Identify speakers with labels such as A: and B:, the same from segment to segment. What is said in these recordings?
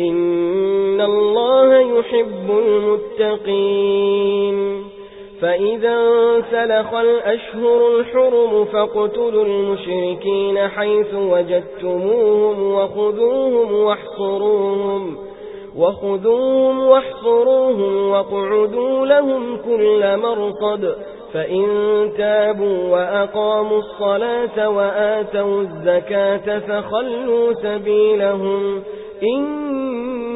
A: إن الله يحب المتقين. فإذا سلخ الأشهر الحرم فاقتلوا المشركين حيث وجدتموهم وخذوهم واحصروهم وخذوهم واحصروهم واقعدوا لهم كل مرصد. فإن تابوا وأقاموا الصلاة وآتوا الزكاة فخلوا سبيلهم. إن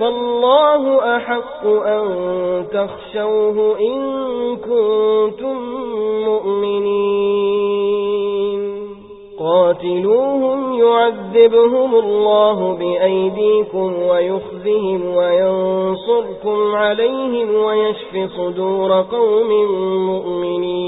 A: فالله أحق أن تخشوه إن كنتم مؤمنين. قاتلوهم يعذبهم الله بأيديكم ويخزهم وينصركم عليهم ويشف صدور قوم مؤمنين.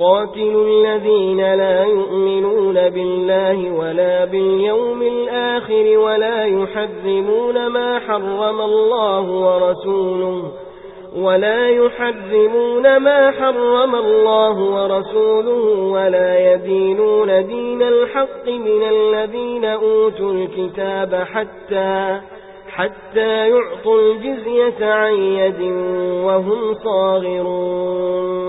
A: قاتلوا الذين لا يؤمنون بالله ولا باليوم الآخر ولا يحرمون ما حرم الله ورسوله ولا يحرمون ما حرم الله ورسوله ولا يدينون دين الحق من الذين أوتوا الكتاب حتى حتى يعطوا الجزية عن يد وهم صاغرون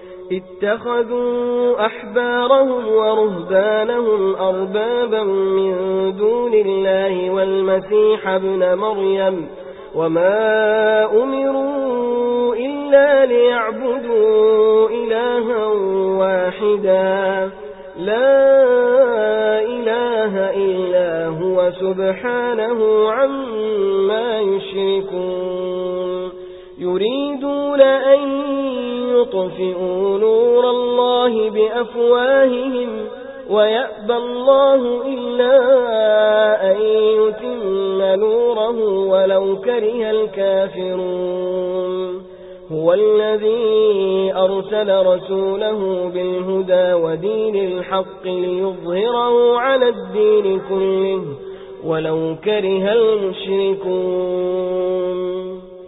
A: اتخذوا أحبارهم ورهبانهم أربابا من دون الله والمسيح ابن مريم وما أمروا إلا ليعبدوا إلها واحدا. لا إله إلا هو سبحانه عما يشركون. يريدون أن يطفئوا نور الله بأفواههم ويأبى الله إلا أن يتم نوره ولو كره الكافرون. هو الذي أرسل رسوله بالهدى ودين الحق ليظهره على الدين كله ولو كره المشركون.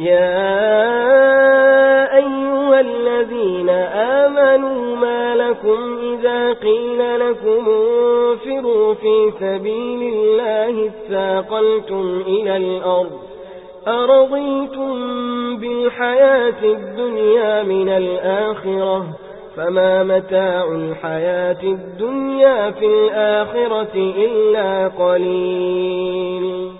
A: يا أيها الذين آمنوا ما لكم إذا قيل لكم انفروا في سبيل الله اثاقلتم إلى الأرض أرضيتم بالحياة الدنيا من الآخرة فما متاع الحياة الدنيا في الآخرة إلا قليل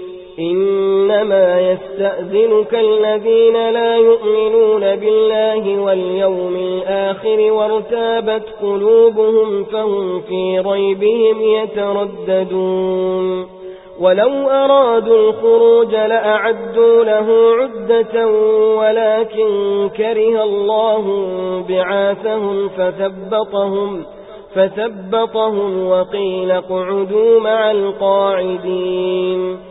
A: إنما يستأذنك الذين لا يؤمنون بالله واليوم الآخر وارتابت قلوبهم فهم في ريبهم يترددون. ولو أرادوا الخروج لأعدوا له عدة ولكن كره الله بعاثهم فثبطهم فثبطهم وقيل قعدوا مع القاعدين.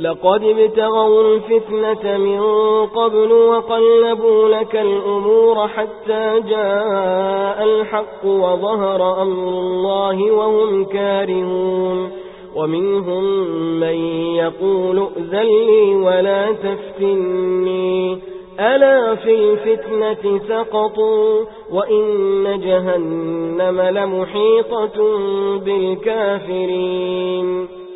A: لقد ابتغوا الفتنة من قبل وقلبوا لك الأمور حتى جاء الحق وظهر أمر الله وهم كارهون ومنهم من يقول لي ولا تفتني. ألا في الفتنة سقطوا وإن جهنم لمحيطة بالكافرين.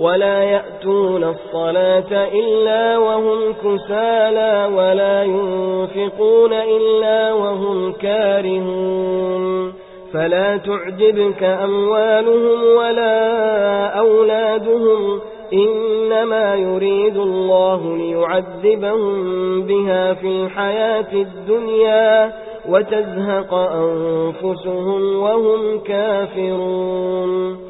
A: ولا يأتون الصلاة إلا وهم كسالا ولا ينفقون إلا وهم كارهون فلا تعجبك أموالهم ولا أولادهم إنما يريد الله ليعذبهم بها في الحياة الدنيا وتزهق أنفسهم وهم كافرون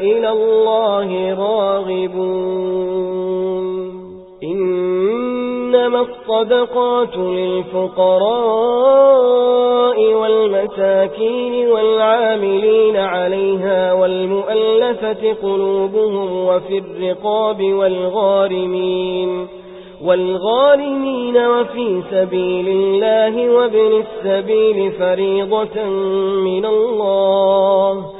A: إلى الله راغبون. إنما الصدقات للفقراء والمساكين والعاملين عليها والمؤلفة قلوبهم وفي الرقاب والغارمين والغارمين وفي سبيل الله وابن السبيل فريضة من الله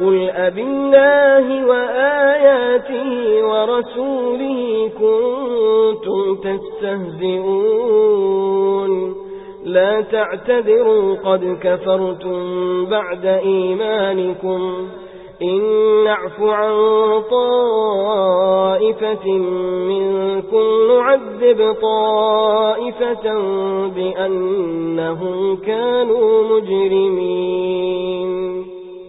A: قل أبي الله وآياته ورسوله كنتم تستهزئون لا تعتذروا قد كفرتم بعد إيمانكم إن نعف عن طائفة منكم نعذب طائفة بأنهم كانوا مجرمين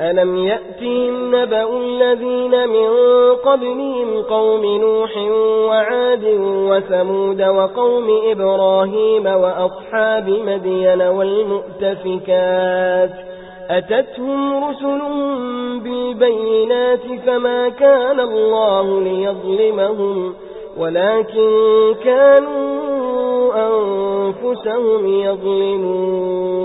A: ألم يأتهم نبأ الذين من قبلهم قوم نوح وعاد وثمود وقوم إبراهيم وأصحاب مدين والمؤتفكات أتتهم رسلهم بالبينات فما كان الله ليظلمهم ولكن كانوا أنفسهم يظلمون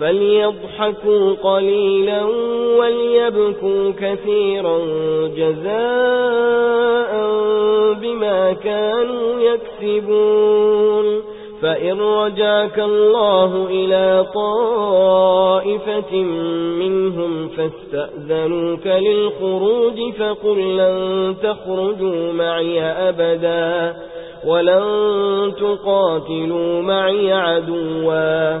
A: فليضحكوا قليلا وليبكوا كثيرا جزاء بما كانوا يكسبون. فإن رجاك الله إلى طائفة منهم فاستأذنوك للخروج فقل لن تخرجوا معي أبدا ولن تقاتلوا معي عدوا.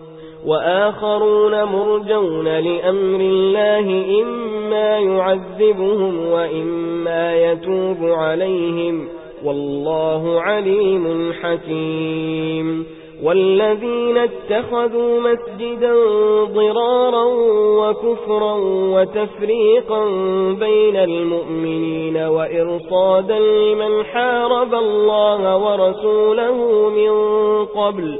A: وآخرون مرجون لأمر الله إما يعذبهم وإما يتوب عليهم والله عليم حكيم والذين اتخذوا مسجدا ضرارا وكفرا وتفريقا بين المؤمنين وإرصادا لمن حارب الله ورسوله من قبل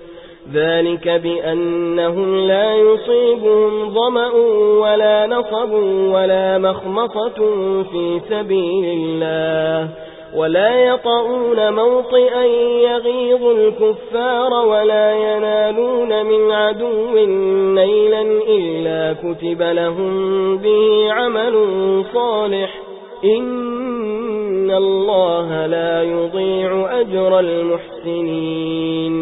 A: ذلك بأنهم لا يصيبهم ظمأ ولا نصب ولا مخمصة في سبيل الله ولا يطعون موطئا يغيظ الكفار ولا ينالون من عدو نيلا إلا كتب لهم به عمل صالح إن الله لا يضيع أجر المحسنين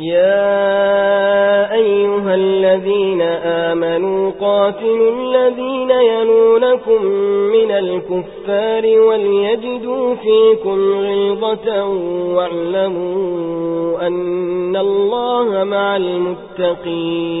A: يا أيها الذين آمنوا قاتلوا الذين ينونكم من الكفار وليجدوا فيكم غيظة واعلموا أن الله مع المتقين